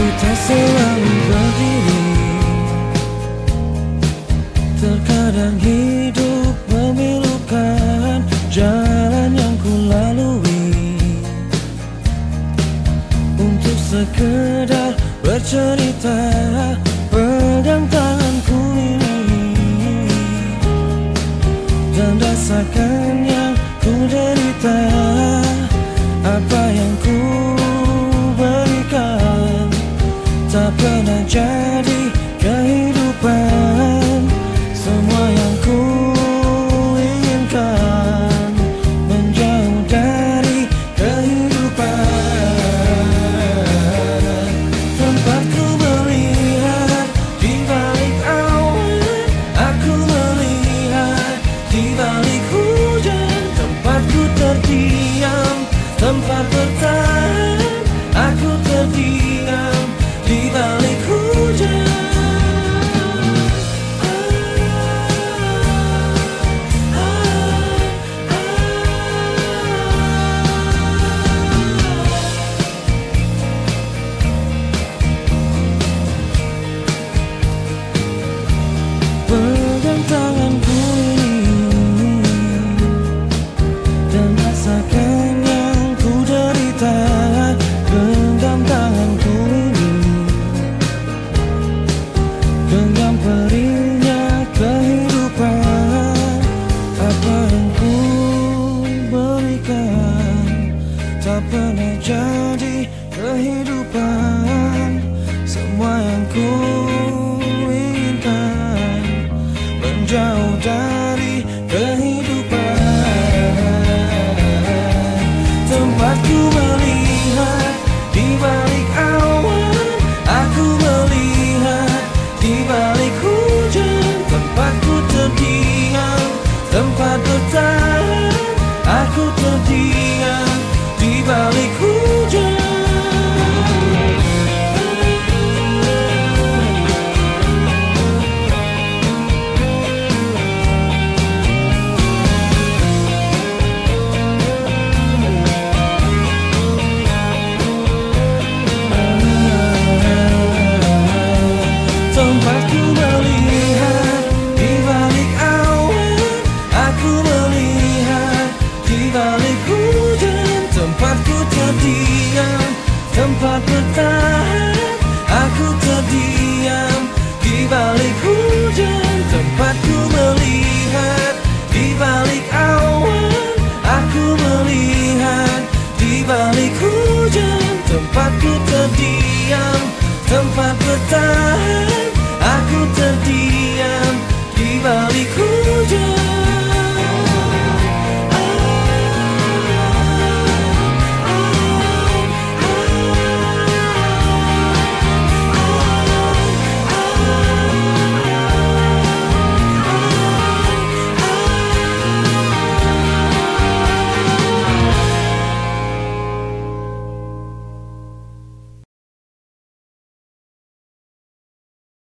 Kita tak selalu berdiri. Terkadang hidup memilukan Jalan yang ku lalui Untuk sekedar bercerita Pegang tanganku ini. Dan rasakan melody tak pernah jadi kehidupan. Semua yang ku inginkan menjauh dari kehidupan. Tempatku melody